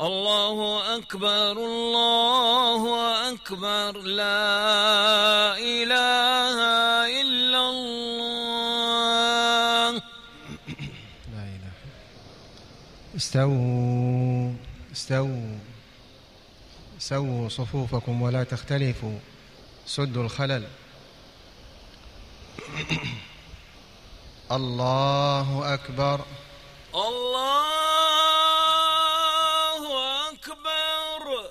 الله أكبر الله أكبر لا إله إلا الله. لا إله. استووا استووا سووا صفوفكم ولا تختلفوا. سدوا الخلل. الله أكبر الله أكبر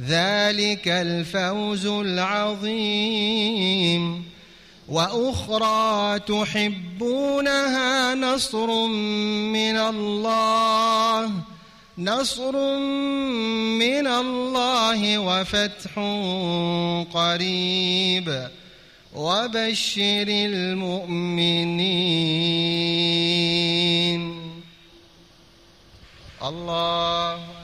ذلك الفوز العظيم. وأخرى تحبونها نصر من الله نصر من الله وفتح قريب. وبشر المؤمنين. الله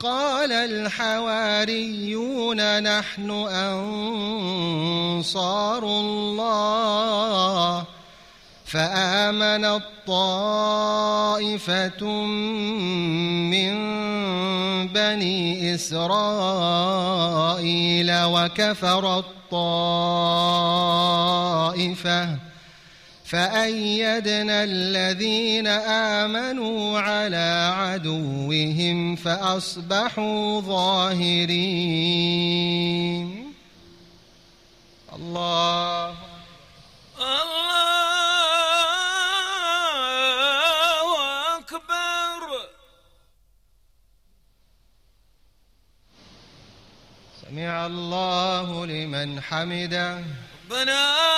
قال الحواريون نحن أنصار الله. فآمنت طائفة من بني إسرائيل وكفرت طائفة فأيدنا الذين آمنوا على عدوهم فأصبحوا ظاهرين. الله. الله أكبر. سمع الله لمن حمده. ربنا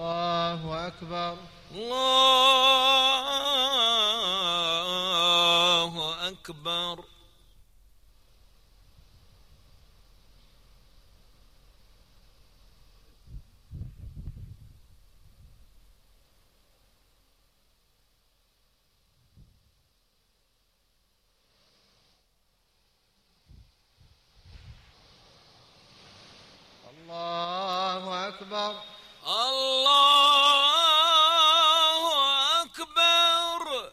الله أكبر. الله أكبر الله أكبر الله أكبر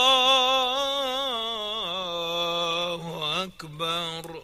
أكبر.